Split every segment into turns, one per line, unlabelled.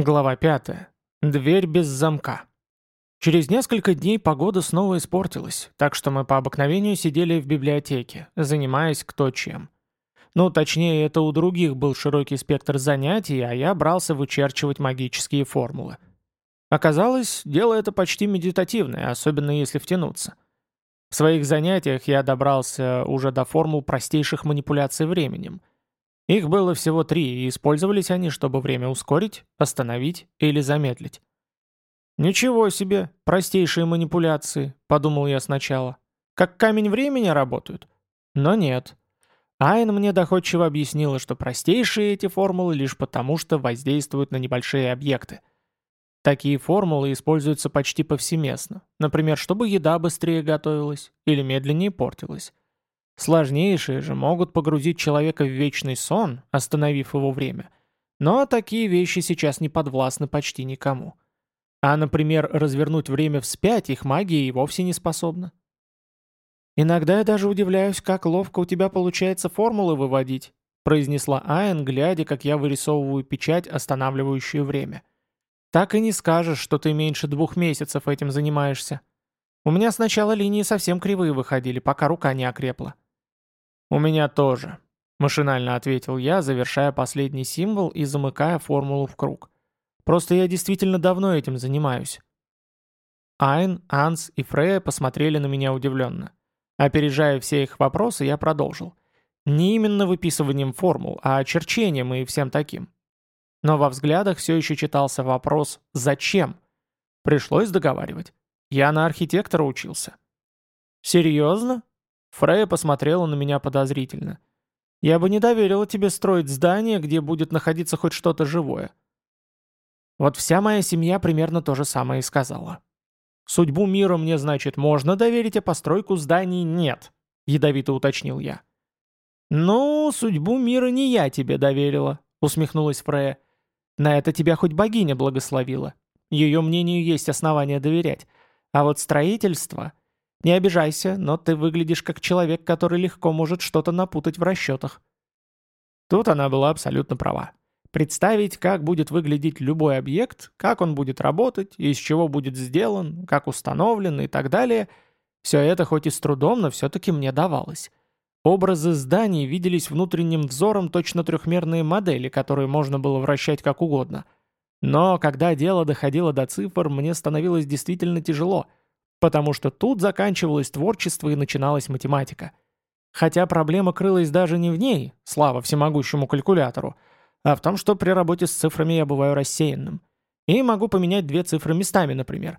Глава 5. Дверь без замка. Через несколько дней погода снова испортилась, так что мы по обыкновению сидели в библиотеке, занимаясь кто чем. Ну, точнее, это у других был широкий спектр занятий, а я брался вычерчивать магические формулы. Оказалось, дело это почти медитативное, особенно если втянуться. В своих занятиях я добрался уже до формул простейших манипуляций временем – их было всего три, и использовались они, чтобы время ускорить, остановить или замедлить. «Ничего себе, простейшие манипуляции», — подумал я сначала. «Как камень времени работают?» Но нет. Айн мне доходчиво объяснила, что простейшие эти формулы лишь потому, что воздействуют на небольшие объекты. Такие формулы используются почти повсеместно, например, чтобы еда быстрее готовилась или медленнее портилась. Сложнейшие же могут погрузить человека в вечный сон, остановив его время. Но такие вещи сейчас не подвластны почти никому. А, например, развернуть время вспять их магия и вовсе не способна. «Иногда я даже удивляюсь, как ловко у тебя получается формулы выводить», произнесла Айн, глядя, как я вырисовываю печать, останавливающую время. «Так и не скажешь, что ты меньше двух месяцев этим занимаешься. У меня сначала линии совсем кривые выходили, пока рука не окрепла». «У меня тоже», — машинально ответил я, завершая последний символ и замыкая формулу в круг. «Просто я действительно давно этим занимаюсь». Айн, Анс и Фрея посмотрели на меня удивленно. Опережая все их вопросы, я продолжил. Не именно выписыванием формул, а очерчением и всем таким. Но во взглядах все еще читался вопрос «Зачем?». Пришлось договаривать. Я на архитектора учился. «Серьезно?» Фрея посмотрела на меня подозрительно. «Я бы не доверила тебе строить здание, где будет находиться хоть что-то живое». Вот вся моя семья примерно то же самое и сказала. «Судьбу мира мне, значит, можно доверить, а постройку зданий нет», — ядовито уточнил я. «Ну, судьбу мира не я тебе доверила», — усмехнулась Фрея. «На это тебя хоть богиня благословила. Ее мнению есть основания доверять. А вот строительство не обижайся, но ты выглядишь как человек, который легко может что-то напутать в расчетах». Тут она была абсолютно права. Представить, как будет выглядеть любой объект, как он будет работать, из чего будет сделан, как установлен и так далее, все это хоть и с трудом, но все-таки мне давалось. Образы зданий виделись внутренним взором точно трехмерные модели, которые можно было вращать как угодно. Но когда дело доходило до цифр, мне становилось действительно тяжело – Потому что тут заканчивалось творчество и начиналась математика. Хотя проблема крылась даже не в ней, слава всемогущему калькулятору, а в том, что при работе с цифрами я бываю рассеянным. И могу поменять две цифры местами, например.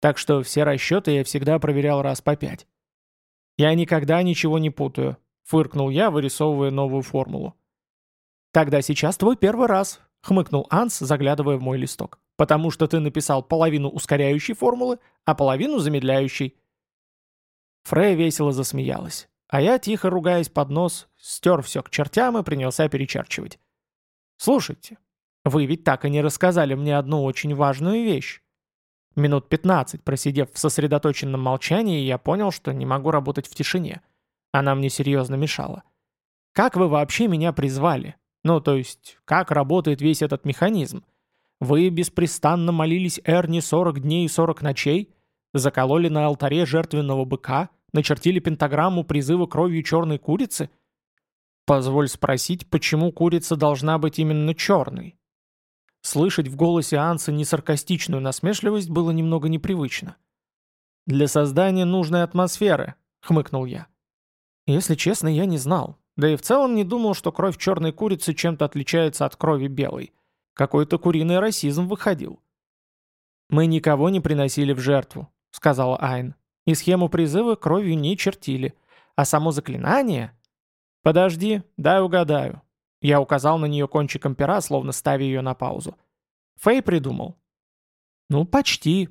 Так что все расчеты я всегда проверял раз по пять. «Я никогда ничего не путаю», — фыркнул я, вырисовывая новую формулу. «Тогда сейчас твой первый раз», — хмыкнул Анс, заглядывая в мой листок. «Потому что ты написал половину ускоряющей формулы, а половину замедляющей». Фрей весело засмеялась, а я, тихо ругаясь под нос, стер все к чертям и принялся перечерчивать. «Слушайте, вы ведь так и не рассказали мне одну очень важную вещь». Минут пятнадцать, просидев в сосредоточенном молчании, я понял, что не могу работать в тишине. Она мне серьезно мешала. «Как вы вообще меня призвали? Ну, то есть, как работает весь этот механизм? Вы беспрестанно молились Эрни 40 дней и 40 ночей? Закололи на алтаре жертвенного быка? Начертили пентаграмму призыва кровью черной курицы? Позволь спросить, почему курица должна быть именно черной? Слышать в голосе Анса несаркастичную насмешливость было немного непривычно. «Для создания нужной атмосферы», — хмыкнул я. Если честно, я не знал. Да и в целом не думал, что кровь черной курицы чем-то отличается от крови белой. Какой-то куриный расизм выходил. «Мы никого не приносили в жертву», — сказала Айн. «И схему призыва кровью не чертили. А само заклинание...» «Подожди, дай угадаю». Я указал на нее кончиком пера, словно ставя ее на паузу. Фэй придумал. «Ну, почти».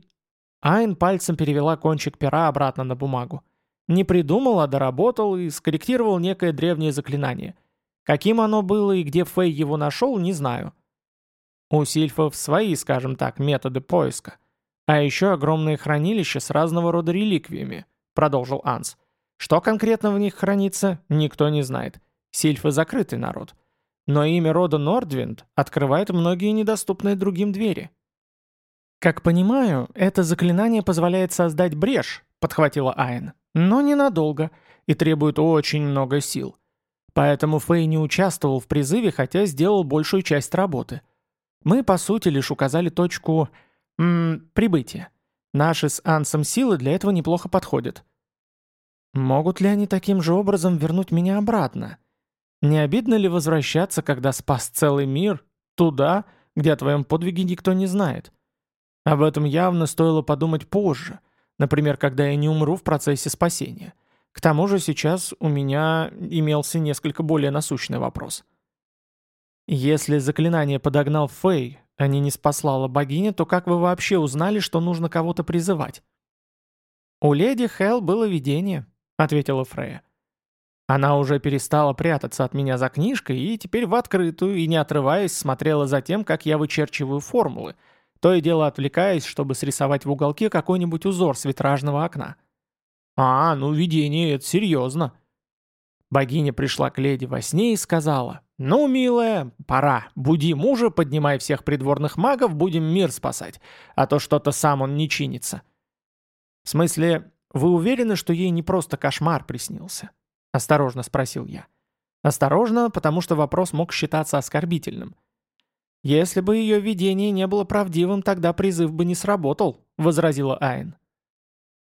Айн пальцем перевела кончик пера обратно на бумагу. Не придумал, а доработал и скорректировал некое древнее заклинание. Каким оно было и где Фэй его нашел, не знаю. У сильфов свои, скажем так, методы поиска. А еще огромные хранилища с разного рода реликвиями, продолжил Анс. Что конкретно в них хранится, никто не знает. Сильфы закрытый народ. но имя рода Нордвинд открывает многие недоступные другим двери. «Как понимаю, это заклинание позволяет создать брешь», — подхватила Айн, «но ненадолго и требует очень много сил. Поэтому Фэй не участвовал в призыве, хотя сделал большую часть работы. Мы, по сути, лишь указали точку... М прибытия. Наши с Ансом силы для этого неплохо подходят. Могут ли они таким же образом вернуть меня обратно? Не обидно ли возвращаться, когда спас целый мир, туда, где о твоем подвиге никто не знает? Об этом явно стоило подумать позже, например, когда я не умру в процессе спасения. К тому же сейчас у меня имелся несколько более насущный вопрос. Если заклинание подогнал Фэй, а не не спаслала богиня, то как вы вообще узнали, что нужно кого-то призывать? «У леди Хелл было видение», — ответила Фрея. Она уже перестала прятаться от меня за книжкой и теперь в открытую и не отрываясь смотрела за тем, как я вычерчиваю формулы, то и дело отвлекаясь, чтобы срисовать в уголке какой-нибудь узор с витражного окна. «А, ну видение, это серьезно». Богиня пришла к леди во сне и сказала, «Ну, милая, пора, буди мужа, поднимай всех придворных магов, будем мир спасать, а то что-то сам он не чинится». «В смысле, вы уверены, что ей не просто кошмар приснился?» — осторожно спросил я. Осторожно, потому что вопрос мог считаться оскорбительным. «Если бы ее видение не было правдивым, тогда призыв бы не сработал», — возразила Айн.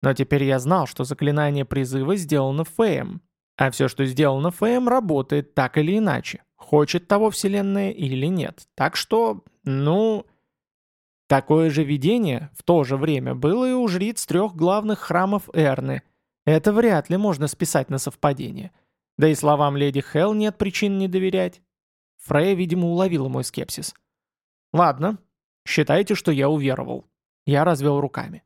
Но теперь я знал, что заклинание призыва сделано Феем, а все, что сделано Феем, работает так или иначе, хочет того Вселенная или нет. Так что, ну... Такое же видение в то же время было и у жриц трех главных храмов Эрны, это вряд ли можно списать на совпадение. Да и словам леди Хелл нет причин не доверять. Фрея, видимо, уловила мой скепсис. «Ладно, считайте, что я уверовал». Я развел руками.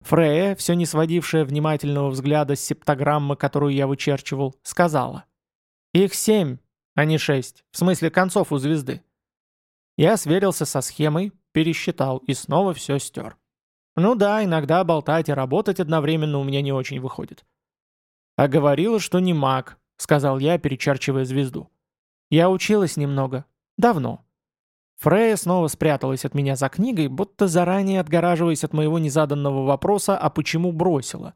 Фрея, все не сводившая внимательного взгляда с септограммы, которую я вычерчивал, сказала. «Их семь, а не шесть, в смысле концов у звезды». Я сверился со схемой, пересчитал и снова все стер. Ну да, иногда болтать и работать одновременно у меня не очень выходит. А говорила, что не маг, сказал я, перечерчивая звезду. Я училась немного. Давно. Фрея снова спряталась от меня за книгой, будто заранее отгораживаясь от моего незаданного вопроса, а почему бросила.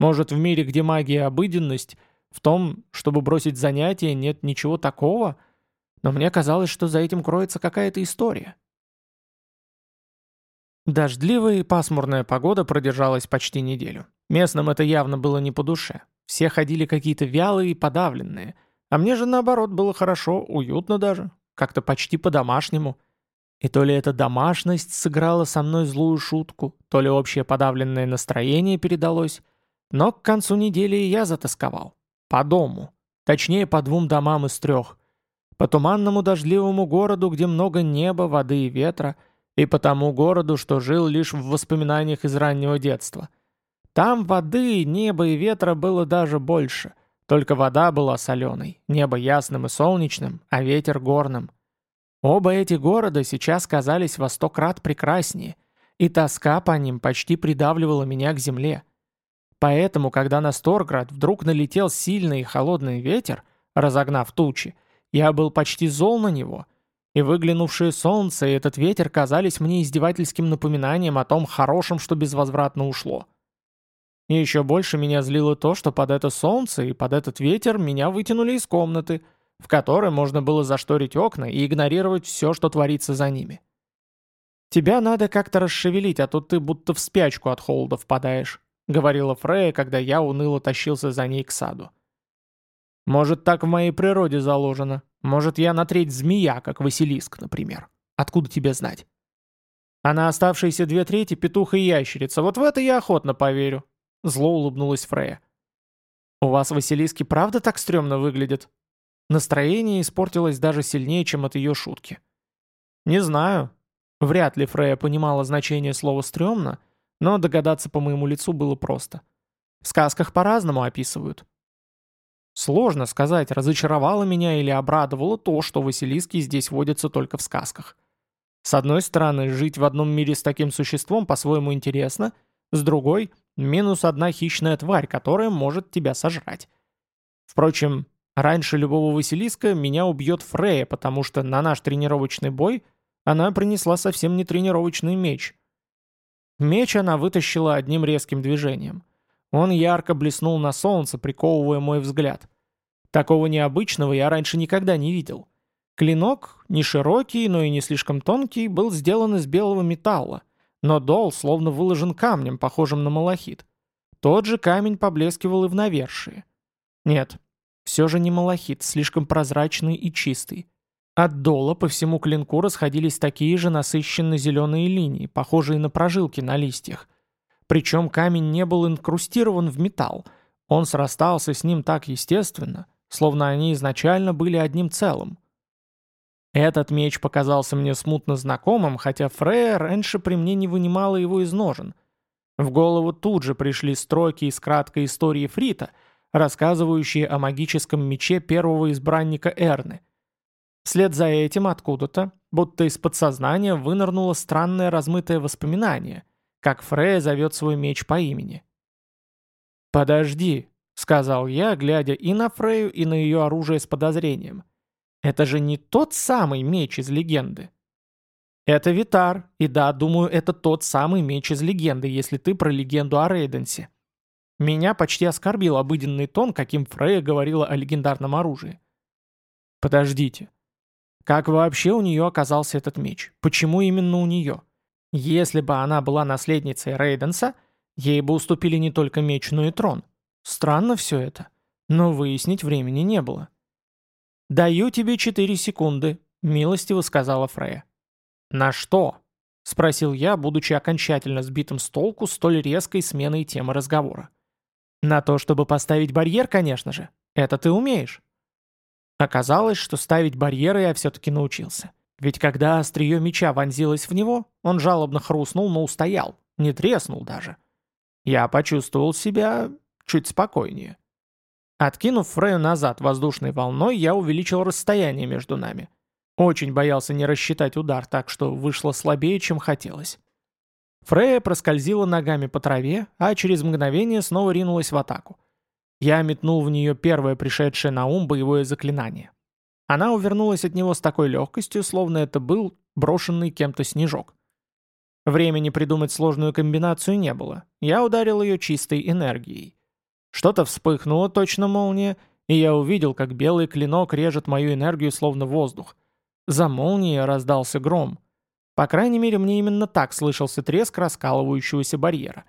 Может, в мире, где магия обыденность, в том, чтобы бросить занятия, нет ничего такого? Но мне казалось, что за этим кроется какая-то история. Дождливая и пасмурная погода продержалась почти неделю. Местным это явно было не по душе. Все ходили какие-то вялые и подавленные. А мне же наоборот было хорошо, уютно даже. Как-то почти по-домашнему. И то ли эта домашность сыграла со мной злую шутку, то ли общее подавленное настроение передалось. Но к концу недели я затасковал. По дому. Точнее, по двум домам из трех. По туманному дождливому городу, где много неба, воды и ветра — и по тому городу, что жил лишь в воспоминаниях из раннего детства. Там воды, неба и ветра было даже больше, только вода была соленой, небо ясным и солнечным, а ветер горным. Оба эти города сейчас казались во сто крат прекраснее, и тоска по ним почти придавливала меня к земле. Поэтому, когда на Сторград вдруг налетел сильный и холодный ветер, разогнав тучи, я был почти зол на него — и выглянувшее солнце и этот ветер казались мне издевательским напоминанием о том хорошем, что безвозвратно ушло. И еще больше меня злило то, что под это солнце и под этот ветер меня вытянули из комнаты, в которой можно было зашторить окна и игнорировать все, что творится за ними. «Тебя надо как-то расшевелить, а то ты будто в спячку от холода впадаешь», — говорила Фрея, когда я уныло тащился за ней к саду. «Может, так в моей природе заложено», может, я на треть змея, как Василиск, например. Откуда тебе знать? А на оставшиеся две трети петух и ящерица. Вот в это я охотно поверю. Зло улыбнулась Фрея. У вас Василиски правда так стрёмно выглядят? Настроение испортилось даже сильнее, чем от ее шутки. Не знаю. Вряд ли Фрея понимала значение слова «стрёмно», но догадаться по моему лицу было просто. В сказках по-разному описывают. Сложно сказать, разочаровало меня или обрадовало то, что Василиски здесь водятся только в сказках. С одной стороны, жить в одном мире с таким существом по-своему интересно, с другой — минус одна хищная тварь, которая может тебя сожрать. Впрочем, Раньше любого Василиска меня убьет Фрея, потому что на наш тренировочный бой она принесла совсем не тренировочный меч. Меч она вытащила одним резким движением. Он ярко блеснул на солнце, приковывая мой взгляд. Такого необычного я раньше никогда не видел. Клинок, не широкий, но и не слишком тонкий, был сделан из белого металла, но дол словно выложен камнем, похожим на малахит. Тот же камень поблескивал и в навершии. Нет, все же не малахит, слишком прозрачный и чистый. От дола по всему клинку расходились такие же насыщенно зеленые линии, похожие на прожилки на листьях. Причем камень не был инкрустирован в металл, он срастался с ним так естественно, словно они изначально были одним целым. Этот меч показался мне смутно знакомым, хотя Фрея раньше при мне не вынимала его из ножен. В голову тут же пришли строки из краткой истории Фрита, рассказывающие о магическом мече первого избранника Эрны. Вслед за этим откуда-то, будто из подсознания, вынырнуло странное размытое воспоминание, как Фрея зовет свой меч по имени. «Подожди», — сказал я, глядя и на Фрею, и на ее оружие с подозрением. Это же не тот самый меч из легенды. Это Витар, и да, думаю, это тот самый меч из легенды, если ты про легенду о Рейденсе. Меня почти оскорбил обыденный тон, каким Фрея говорила о легендарном оружии. Подождите. Как вообще у нее оказался этот меч? Почему именно у нее? Если бы она была наследницей Рейденса, ей бы уступили не только меч, но и трон. Странно все это. Но выяснить времени не было. «Даю тебе четыре секунды», — милостиво сказала Фрея. «На что?» — спросил я, будучи окончательно сбитым с толку столь резкой сменой темы разговора. «На то, чтобы поставить барьер, конечно же. Это ты умеешь». Оказалось, что ставить барьеры я все-таки научился. Ведь когда острие меча вонзилось в него, он жалобно хрустнул, но устоял, не треснул даже. Я почувствовал себя чуть спокойнее. Откинув Фрею назад воздушной волной, я увеличил расстояние между нами. Очень боялся не рассчитать удар, так что вышло слабее, чем хотелось. Фрея проскользила ногами по траве, а через мгновение снова ринулась в атаку. Я метнул в нее первое пришедшее на ум боевое заклинание. Она увернулась от него с такой легкостью, словно это был брошенный кем-то снежок. Времени придумать сложную комбинацию не было. Я ударил ее чистой энергией. Что-то вспыхнуло, точно молния, и я увидел, как белый клинок режет мою энергию словно воздух. За молнией раздался гром. По крайней мере, мне именно так слышался треск раскалывающегося барьера.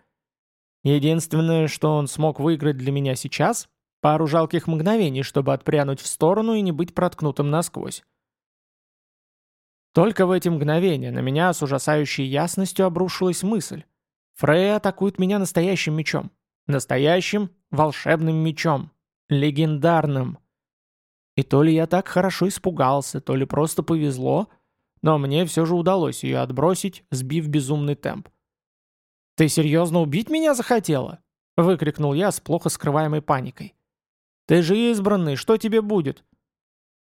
Единственное, что он смог выиграть для меня сейчас — пару жалких мгновений, чтобы отпрянуть в сторону и не быть проткнутым насквозь. Только в эти мгновения на меня с ужасающей ясностью обрушилась мысль. Фрея атакует меня настоящим мечом. Настоящим волшебным мечом. Легендарным. И то ли я так хорошо испугался, то ли просто повезло, но мне все же удалось ее отбросить, сбив безумный темп. «Ты серьезно убить меня захотела?» — выкрикнул я с плохо скрываемой паникой. «Ты же избранный, что тебе будет?»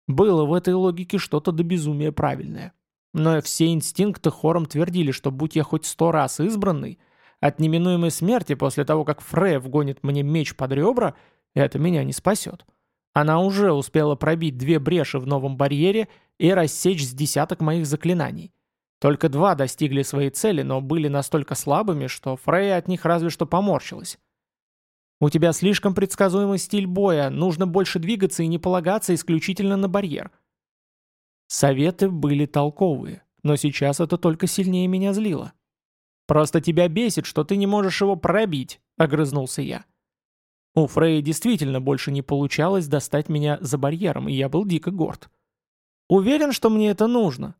Было в этой логике что-то до безумия правильное. Но все инстинкты хором твердили, что будь я хоть сто раз избранный — от неминуемой смерти после того, как Фрея вгонит мне меч под ребра, это меня не спасет. Она уже успела пробить две бреши в новом барьере и рассечь с десяток моих заклинаний. Только два достигли своей цели, но были настолько слабыми, что Фрея от них разве что поморщилась. «У тебя слишком предсказуемый стиль боя, нужно больше двигаться и не полагаться исключительно на барьер». Советы были толковые, но сейчас это только сильнее меня злило. «Просто тебя бесит, что ты не можешь его пробить», — огрызнулся я. У Фрея действительно больше не получалось достать меня за барьером, и я был дико горд. «Уверен, что мне это нужно?»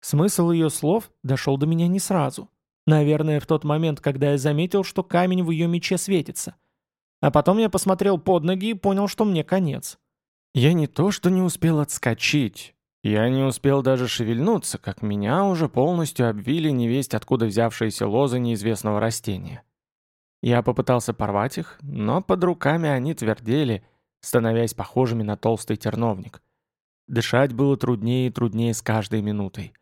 Смысл ее слов дошел до меня не сразу. Наверное, в тот момент, когда я заметил, что камень в ее мече светится. А потом я посмотрел под ноги и понял, что мне конец. Я не то что не успел отскочить, я не успел даже шевельнуться, как меня уже полностью обвили невесть откуда взявшиеся лозы неизвестного растения. Я попытался порвать их, но под руками они твердели, становясь похожими на толстый терновник. Дышать было труднее и труднее с каждой минутой.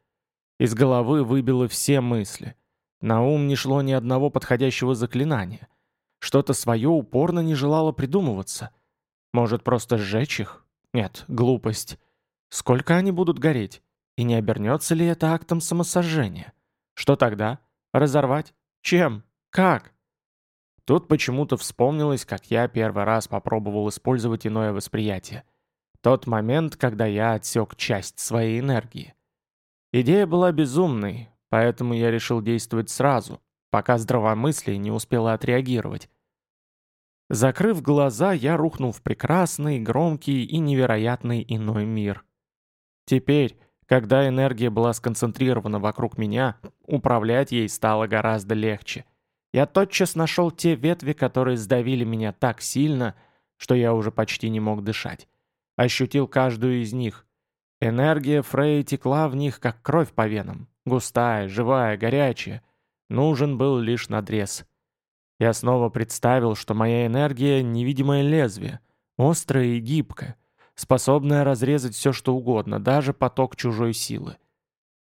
Из головы выбило все мысли. На ум не шло ни одного подходящего заклинания. Что-то свое упорно не желало придумываться. Может, просто сжечь их? Нет, глупость. Сколько они будут гореть? И не обернется ли это актом самосожжения? Что тогда? Разорвать? Чем? Как? Тут почему-то вспомнилось, как я первый раз попробовал использовать иное восприятие. Тот момент, когда я отсек часть своей энергии. Идея была безумной, поэтому я решил действовать сразу, пока здравомыслие не успело отреагировать. Закрыв глаза, я рухнул в прекрасный, громкий и невероятный иной мир. Теперь, когда энергия была сконцентрирована вокруг меня, управлять ей стало гораздо легче. Я тотчас нашел те ветви, которые сдавили меня так сильно, что я уже почти не мог дышать. Ощутил каждую из них. Энергия Фрея текла в них, как кровь по венам. Густая, живая, горячая. Нужен был лишь надрез. Я снова представил, что моя энергия — невидимое лезвие, острое и гибкое, способное разрезать все что угодно, даже поток чужой силы.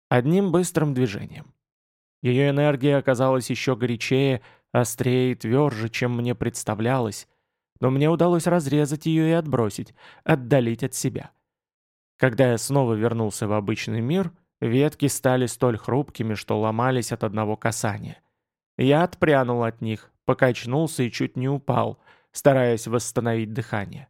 Одним быстрым движением. Ее энергия оказалась еще горячее, острее и тверже, чем мне представлялось, но мне удалось разрезать ее и отбросить, отдалить от себя. Когда я снова вернулся в обычный мир, ветки стали столь хрупкими, что ломались от одного касания. Я отпрянул от них, покачнулся и чуть не упал, стараясь восстановить дыхание.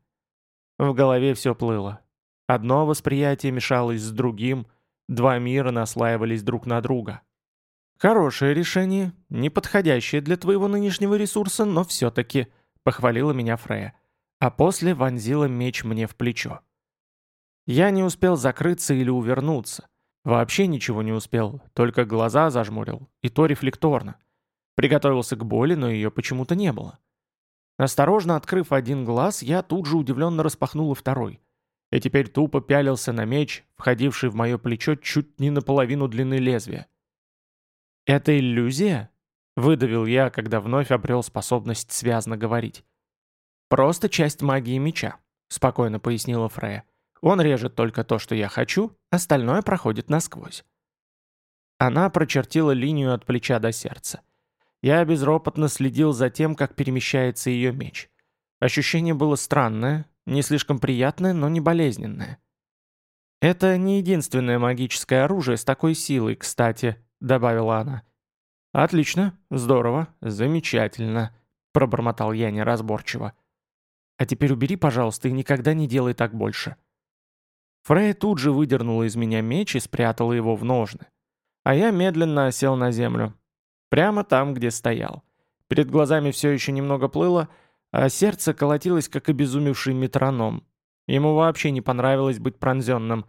В голове все плыло. Одно восприятие мешалось с другим, два мира наслаивались друг на друга. «Хорошее решение, неподходящее для твоего нынешнего ресурса, но все-таки», — похвалила меня Фрея, а после вонзила меч мне в плечо. Я не успел закрыться или увернуться. Вообще ничего не успел, только глаза зажмурил, и то рефлекторно. Приготовился к боли, но ее почему-то не было. Осторожно открыв один глаз, я тут же удивленно распахнул и второй. И теперь тупо пялился на меч, входивший в мое плечо чуть не наполовину длины лезвия. «Это иллюзия?» — выдавил я, когда вновь обрел способность связно говорить. «Просто часть магии меча», — спокойно пояснила Фрея. «Он режет только то, что я хочу, остальное проходит насквозь». Она прочертила линию от плеча до сердца. Я безропотно следил за тем, как перемещается ее меч. Ощущение было странное, не слишком приятное, но не болезненное. «Это не единственное магическое оружие с такой силой, кстати», — добавила она. «Отлично, здорово, замечательно», — пробормотал я неразборчиво. «А теперь убери, пожалуйста, и никогда не делай так больше». Фрей тут же выдернула из меня меч и спрятала его в ножны. А я медленно осел на землю, Прямо там, где стоял. Перед глазами все еще немного плыло, а сердце колотилось, как обезумевший метроном. Ему вообще не понравилось быть пронзенным.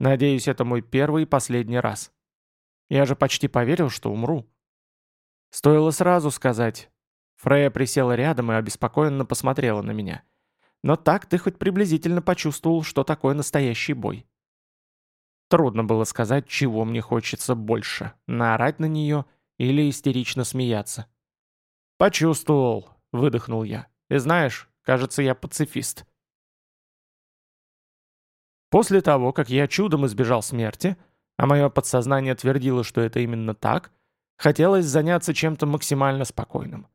Надеюсь, это мой первый и последний раз. Я же почти поверил, что умру. Стоило сразу сказать. Фрея присела рядом и обеспокоенно посмотрела на меня. Но так ты хоть приблизительно почувствовал, что такое настоящий бой. Трудно было сказать, чего мне хочется больше. Наорать на нее — или истерично смеяться. «Почувствовал», — выдохнул я. «И знаешь, кажется, я пацифист». После того, как я чудом избежал смерти, а мое подсознание твердило, что это именно так, хотелось заняться чем-то максимально спокойным.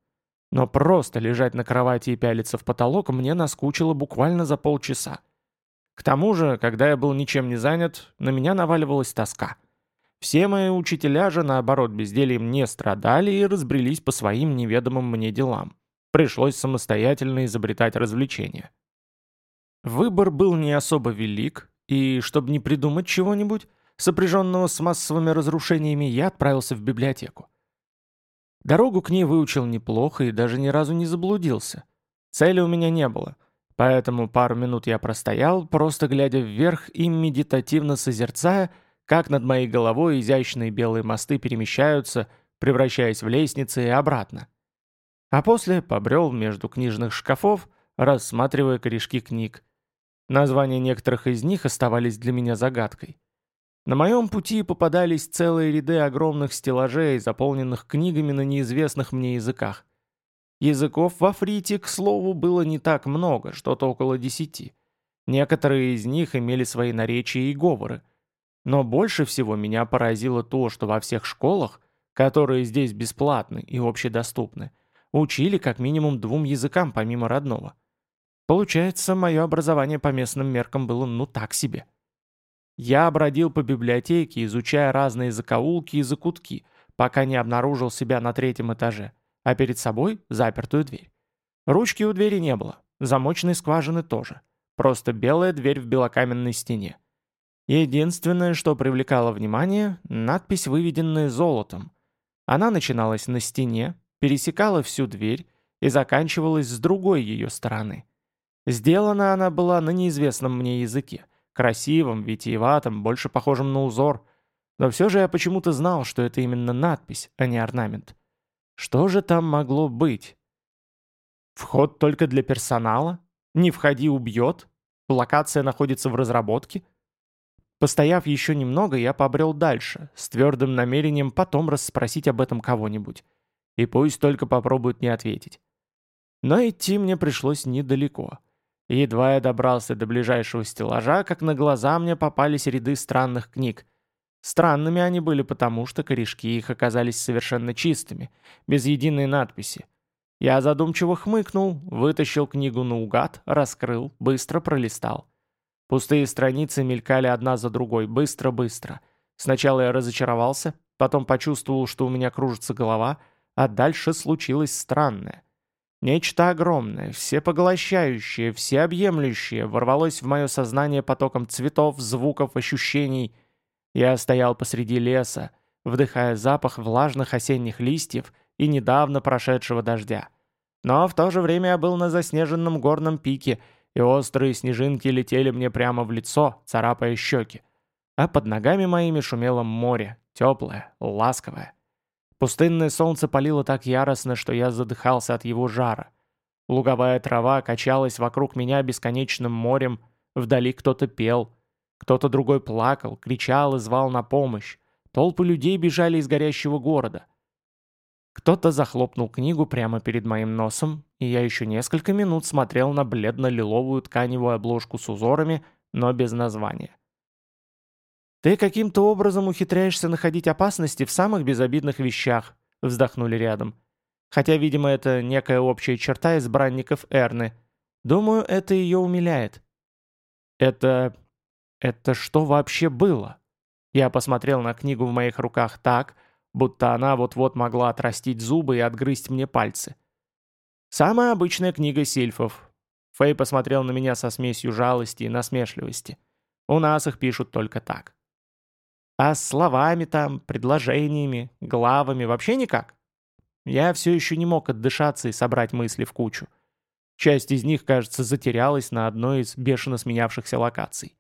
Но просто лежать на кровати и пялиться в потолок мне наскучило буквально за полчаса. К тому же, когда я был ничем не занят, на меня наваливалась тоска. Все мои учителя же, наоборот, бездельем не страдали и разбрелись по своим неведомым мне делам. Пришлось самостоятельно изобретать развлечения. Выбор был не особо велик, и, чтобы не придумать чего-нибудь, сопряженного с массовыми разрушениями, я отправился в библиотеку. Дорогу к ней выучил неплохо и даже ни разу не заблудился. Цели у меня не было, поэтому пару минут я простоял, просто глядя вверх и медитативно созерцая, как над моей головой изящные белые мосты перемещаются, превращаясь в лестницы и обратно. А после побрел между книжных шкафов, рассматривая корешки книг. Названия некоторых из них оставались для меня загадкой. На моем пути попадались целые ряды огромных стеллажей, заполненных книгами на неизвестных мне языках. Языков в Африте, к слову, было не так много, что-то около десяти. Некоторые из них имели свои наречия и говоры – но больше всего меня поразило то, что во всех школах, которые здесь бесплатны и общедоступны, учили как минимум двум языкам помимо родного. Получается, мое образование по местным меркам было ну так себе. Я обродил по библиотеке, изучая разные закоулки и закутки, пока не обнаружил себя на третьем этаже, а перед собой запертую дверь. Ручки у двери не было, замочной скважины тоже. Просто белая дверь в белокаменной стене. Единственное, что привлекало внимание – надпись, выведенная золотом. Она начиналась на стене, пересекала всю дверь и заканчивалась с другой ее стороны. Сделана она была на неизвестном мне языке – Красивым, витиеватым, больше похожим на узор. Но все же я почему-то знал, что это именно надпись, а не орнамент. Что же там могло быть? Вход только для персонала? Не входи, убьет? Локация находится в разработке? Постояв еще немного, я побрел дальше, с твердым намерением потом расспросить об этом кого-нибудь. И пусть только попробуют не ответить. Но идти мне пришлось недалеко. Едва я добрался до ближайшего стеллажа, как на глаза мне попались ряды странных книг. Странными они были потому, что корешки их оказались совершенно чистыми, без единой надписи. Я задумчиво хмыкнул, вытащил книгу наугад, раскрыл, быстро пролистал. Пустые страницы мелькали одна за другой, быстро-быстро. Сначала я разочаровался, потом почувствовал, что у меня кружится голова, а дальше случилось странное. Нечто огромное, всепоглощающее, всеобъемлющее ворвалось в мое сознание потоком цветов, звуков, ощущений. Я стоял посреди леса, вдыхая запах влажных осенних листьев и недавно прошедшего дождя. Но в то же время я был на заснеженном горном пике, и острые снежинки летели мне прямо в лицо, царапая щеки. А под ногами моими шумело море, теплое, ласковое. Пустынное солнце палило так яростно, что я задыхался от его жара. Луговая трава качалась вокруг меня бесконечным морем, вдали кто-то пел, кто-то другой плакал, кричал и звал на помощь. Толпы людей бежали из горящего города. Кто-то захлопнул книгу прямо перед моим носом, и я еще несколько минут смотрел на бледно-лиловую тканевую обложку с узорами, но без названия. «Ты каким-то образом ухитряешься находить опасности в самых безобидных вещах», — вздохнули рядом. «Хотя, видимо, это некая общая черта избранников Эрны. Думаю, это ее умиляет». «Это... это что вообще было?» Я посмотрел на книгу в моих руках так, будто она вот-вот могла отрастить зубы и отгрызть мне пальцы. «Самая обычная книга сильфов». Фэй посмотрел на меня со смесью жалости и насмешливости. «У нас их пишут только так». А словами там, предложениями, главами вообще никак? Я все еще не мог отдышаться и собрать мысли в кучу. Часть из них, кажется, затерялась на одной из бешено сменявшихся локаций.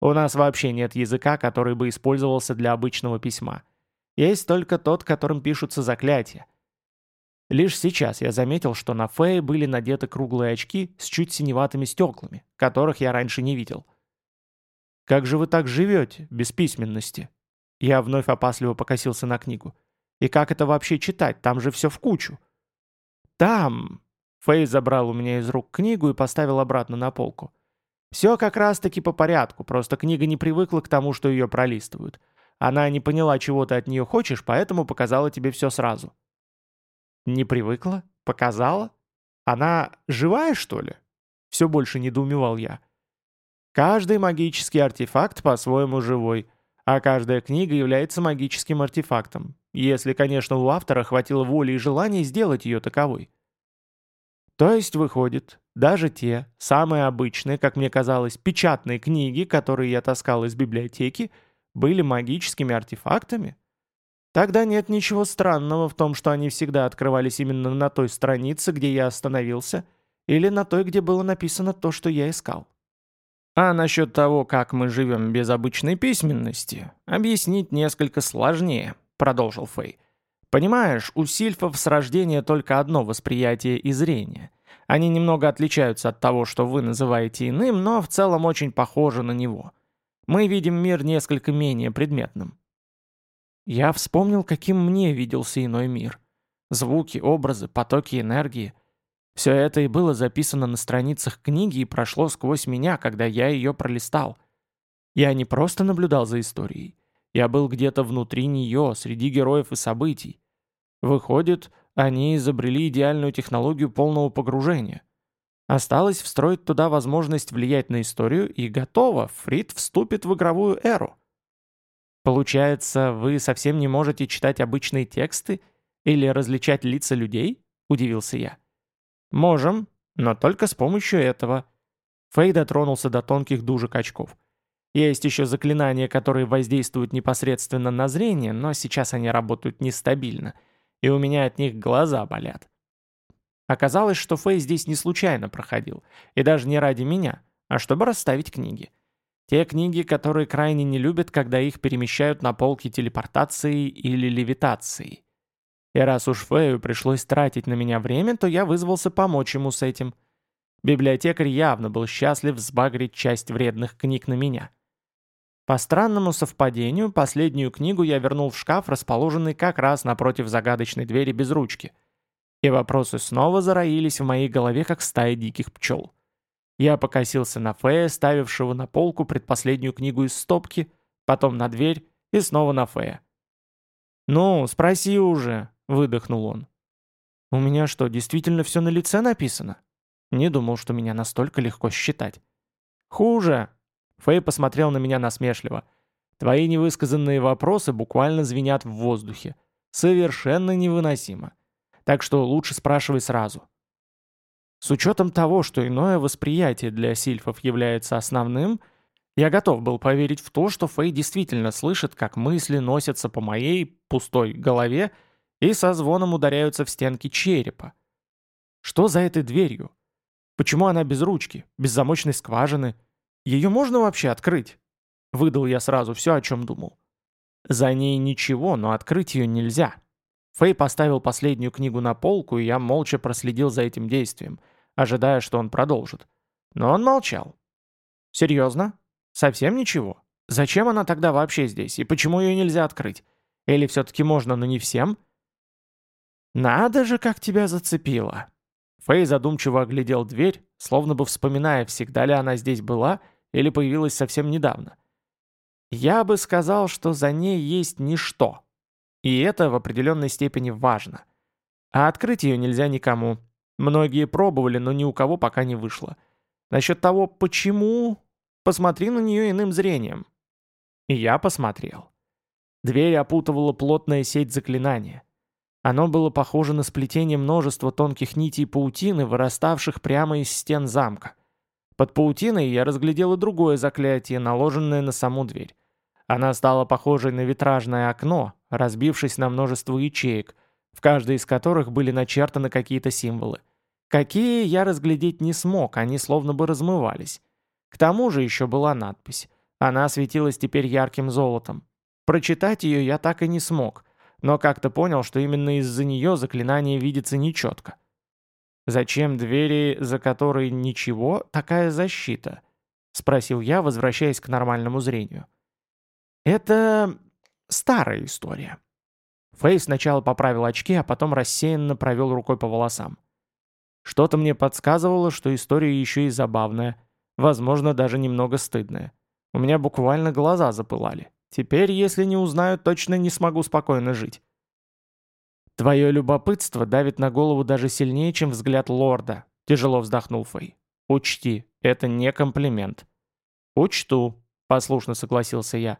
У нас вообще нет языка, который бы использовался для обычного письма. Есть только тот, которым пишутся заклятия. Лишь сейчас я заметил, что на Фее были надеты круглые очки с чуть синеватыми стеклами, которых я раньше не видел. Как же вы так живете, без письменности?» Я вновь опасливо покосился на книгу. «И как это вообще читать? Там же все в кучу». «Там...» Фэй забрал у меня из рук книгу и поставил обратно на полку. «Все как раз-таки по порядку, просто книга не привыкла к тому, что ее пролистывают. Она не поняла, чего ты от нее хочешь, поэтому показала тебе все сразу». «Не привыкла? Показала? Она живая, что ли?» Все больше недоумевал я. Каждый магический артефакт по-своему живой, а каждая книга является магическим артефактом, если, конечно, у автора хватило воли и желания сделать ее таковой. То есть, выходит, даже те, самые обычные, как мне казалось, печатные книги, которые я таскал из библиотеки, были магическими артефактами? Тогда нет ничего странного в том, что они всегда открывались именно на той странице, где я остановился, или на той, где было написано то, что я искал. А насчет того, как мы живем без обычной письменности, объяснить несколько сложнее, продолжил Фэй. Понимаешь, у сильфов с рождения только одно восприятие и зрение. Они немного отличаются от того, что вы называете иным, но в целом очень похожи на него. Мы видим мир несколько менее предметным. Я вспомнил, каким мне виделся иной мир. Звуки, образы, потоки энергии. Все это и было записано на страницах книги и прошло сквозь меня, когда я ее пролистал. Я не просто наблюдал за историей. Я был где-то внутри нее, среди героев и событий. Выходит, они изобрели идеальную технологию полного погружения. Осталось встроить туда возможность влиять на историю, и готово, Фрид вступит в игровую эру. «Получается, вы совсем не можете читать обычные тексты или различать лица людей?» – удивился я. «Можем, но только с помощью этого». Фей дотронулся до тонких дужек очков. Есть еще заклинания, которые воздействуют непосредственно на зрение, но сейчас они работают нестабильно, и у меня от них глаза болят. Оказалось, что Фэй здесь не случайно проходил, и даже не ради меня, а чтобы расставить книги. Те книги, которые крайне не любят, когда их перемещают на полки телепортации или левитации. И раз уж Фэю пришлось тратить на меня время, то я вызвался помочь ему с этим. Библиотекарь явно был счастлив сбагрить часть вредных книг на меня. По странному совпадению, последнюю книгу я вернул в шкаф, расположенный как раз напротив загадочной двери без ручки. И вопросы снова зароились в моей голове, как стая диких пчел. Я покосился на Фея, ставившего на полку предпоследнюю книгу из стопки, потом на дверь и снова на Фея. «Ну, спроси уже», — выдохнул он. «У меня что, действительно все на лице написано?» Не думал, что меня настолько легко считать. «Хуже», Фэй посмотрел на меня насмешливо. «Твои невысказанные вопросы буквально звенят в воздухе. Совершенно невыносимо. Так что лучше спрашивай сразу». С учетом того, что иное восприятие для сильфов является основным, я готов был поверить в то, что Фэй действительно слышит, как мысли носятся по моей пустой голове и со звоном ударяются в стенки черепа. Что за этой дверью? Почему она без ручки, без замочной скважины? Ее можно вообще открыть?» Выдал я сразу все, о чем думал. За ней ничего, но открыть ее нельзя. Фэй поставил последнюю книгу на полку, и я молча проследил за этим действием, ожидая, что он продолжит. Но он молчал. «Серьезно? Совсем ничего? Зачем она тогда вообще здесь, и почему ее нельзя открыть? Или все-таки можно, но не всем?» «Надо же, как тебя зацепило!» Фэй задумчиво оглядел дверь, словно бы вспоминая, всегда ли она здесь была или появилась совсем недавно. Я бы сказал, что за ней есть ничто. И это в определенной степени важно. А открыть ее нельзя никому. Многие пробовали, но ни у кого пока не вышло. Насчет того, почему, посмотри на нее иным зрением. И я посмотрел. Дверь опутывала плотная сеть заклинания. Оно было похоже на сплетение множества тонких нитей паутины, выраставших прямо из стен замка. Под паутиной я разглядел и другое заклятие, наложенное на саму дверь. Она стала похожей на витражное окно, разбившись на множество ячеек, в каждой из которых были начертаны какие-то символы. Какие я разглядеть не смог, они словно бы размывались. К тому же еще была надпись. Она светилась теперь ярким золотом. Прочитать ее я так и не смог — но как-то понял, что именно из-за нее заклинание видится нечетко. «Зачем двери, за которой ничего, такая защита?» — спросил я, возвращаясь к нормальному зрению. «Это старая история». Фэй сначала поправил очки, а потом рассеянно провел рукой по волосам. Что-то мне подсказывало, что история еще и забавная, возможно, даже немного стыдная. У меня буквально глаза запылали. Теперь, если не узнаю, точно не смогу спокойно жить. Твое любопытство давит на голову даже сильнее, чем взгляд лорда, тяжело вздохнул Фэй. Учти, это не комплимент. Учту, послушно согласился я.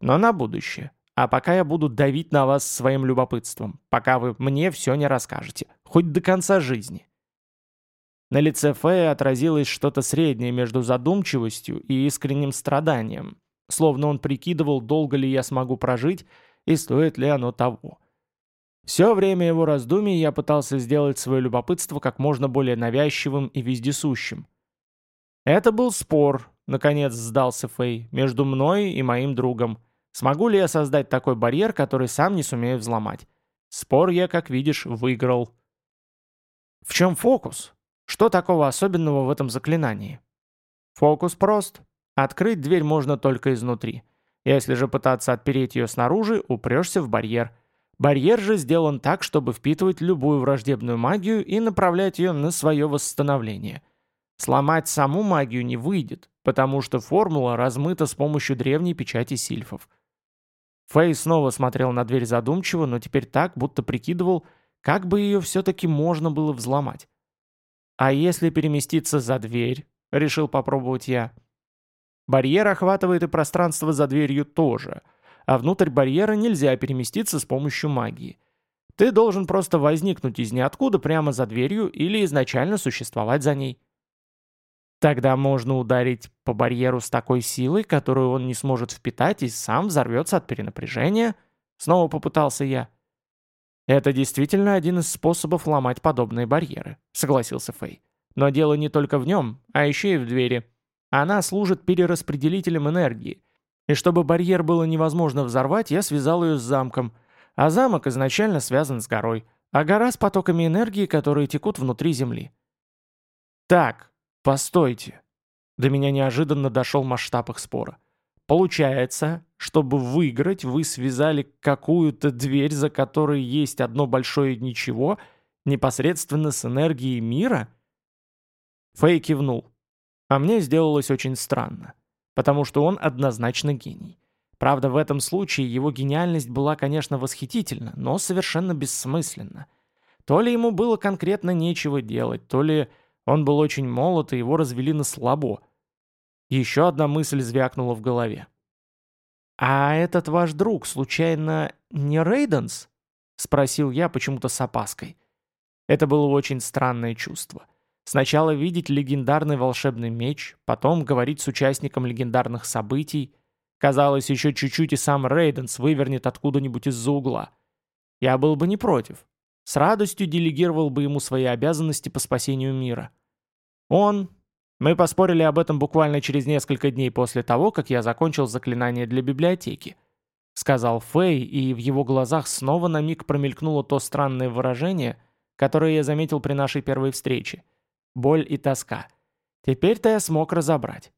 Но на будущее. А пока я буду давить на вас своим любопытством, пока вы мне все не расскажете, хоть до конца жизни. На лице Фэя отразилось что-то среднее между задумчивостью и искренним страданием, словно он прикидывал, долго ли я смогу прожить и стоит ли оно того. Все время его раздумий я пытался сделать свое любопытство как можно более навязчивым и вездесущим. Это был спор, наконец сдался Фэй, между мной и моим другом. Смогу ли я создать такой барьер, который сам не сумею взломать? Спор я, как видишь, выиграл. В чем фокус? Что такого особенного в этом заклинании? Фокус прост. Открыть дверь можно только изнутри. Если же пытаться отпереть ее снаружи, упрешься в барьер. Барьер же сделан так, чтобы впитывать любую враждебную магию и направлять ее на свое восстановление. Сломать саму магию не выйдет, потому что формула размыта с помощью древней печати сильфов. Фэй снова смотрел на дверь задумчиво, но теперь так, будто прикидывал, как бы ее все-таки можно было взломать. «А если переместиться за дверь?» — решил попробовать я. Барьер охватывает и пространство за дверью тоже, а внутрь барьера нельзя переместиться с помощью магии. Ты должен просто возникнуть из ниоткуда прямо за дверью или изначально существовать за ней. Тогда можно ударить по барьеру с такой силой, которую он не сможет впитать и сам взорвется от перенапряжения. Снова попытался я. Это действительно один из способов ломать подобные барьеры, согласился Фэй. Но дело не только в нем, а еще и в двери. Она служит перераспределителем энергии. И чтобы барьер было невозможно взорвать, я связал ее с замком. А замок изначально связан с горой, а гора с потоками энергии, которые текут внутри Земли. Так, Постойте. До меня неожиданно дошел масштаб их спора. Получается, чтобы выиграть, вы связали какую-то дверь, за которой есть одно большое ничего, непосредственно с энергией мира? Фэй кивнул. А мне сделалось очень странно, потому что он однозначно гений. Правда, в этом случае его гениальность была, конечно, восхитительна, но совершенно бессмысленна. То ли ему было конкретно нечего делать, то ли он был очень молод, и его развели на слабо. Еще одна мысль звякнула в голове. «А этот ваш друг, случайно, не Рейденс?» — спросил я почему-то с опаской. Это было очень странное чувство. Сначала видеть легендарный волшебный меч, потом говорить с участником легендарных событий. Казалось, еще чуть-чуть и сам Рейденс вывернет откуда-нибудь из-за угла. Я был бы не против. С радостью делегировал бы ему свои обязанности по спасению мира. Он... Мы поспорили об этом буквально через несколько дней после того, как я закончил заклинание для библиотеки. Сказал Фэй, и в его глазах снова на миг промелькнуло то странное выражение, которое я заметил при нашей первой встрече. Боль и тоска. Теперь-то я смог разобрать.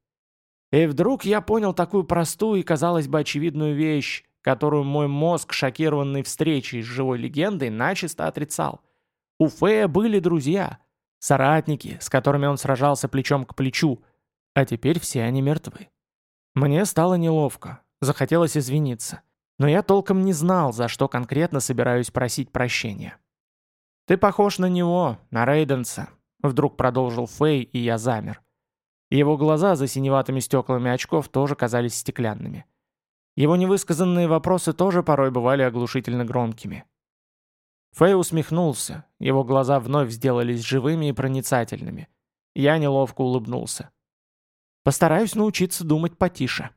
И вдруг я понял такую простую и, казалось бы, очевидную вещь, которую мой мозг, шокированный встречей с живой легендой, начисто отрицал. У Фея были друзья, соратники, с которыми он сражался плечом к плечу, а теперь все они мертвы. Мне стало неловко, захотелось извиниться, но я толком не знал, за что конкретно собираюсь просить прощения. «Ты похож на него, на Рейденса», — вдруг продолжил Фэй, и я замер. Его глаза за синеватыми стеклами очков тоже казались стеклянными. Его невысказанные вопросы тоже порой бывали оглушительно громкими. Фэй усмехнулся, его глаза вновь сделались живыми и проницательными. Я неловко улыбнулся. «Постараюсь научиться думать потише».